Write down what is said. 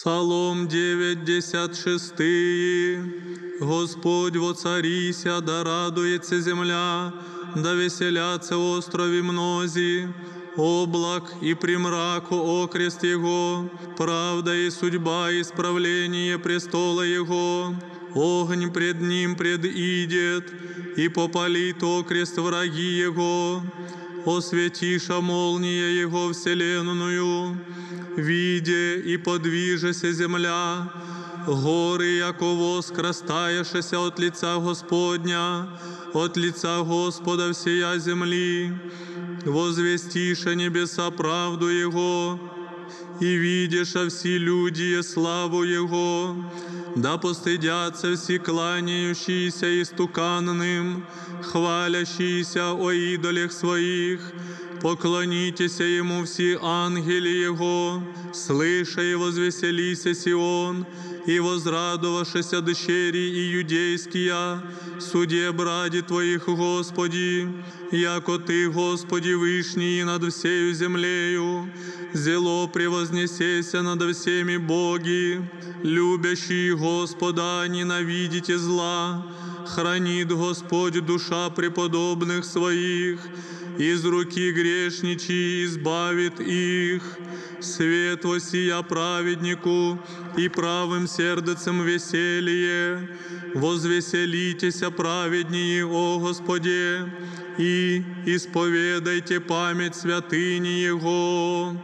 Псалом 96. Господь воцарися, да радується земля, да веселяться острові мнозі, облак и примраку окрест Его, правда и судьба и исправление престола Его. Огонь пред Ним предидет, и попалит окрест враги Его. Осветиша молния Его вселенную, виде и подвижеся земля, горы, яко воск, растаяшеся от лица Господня, от лица Господа всея земли, возвестиша небеса правду Его, и видиша все люди славу Его, да постыдятся все кланяющиеся истуканным, хвалящиеся о идолях своих, поклонитесь Ему все ангели Его, слыша и возвеселися Сион, и возрадовавшися дщери и юдейские, суде бради Твоих, Господи, яко Ты, Господи, вышний над всею землею, зело превознесеся над всеми боги, любящие Господа, ненавидите зла, хранит Господь душа преподобных своих, из руки грешничьей избавит их. Свет восия праведнику и правым сердцем веселье. Возвеселитеся праведнее, о Господе, и исповедайте память святыни Его.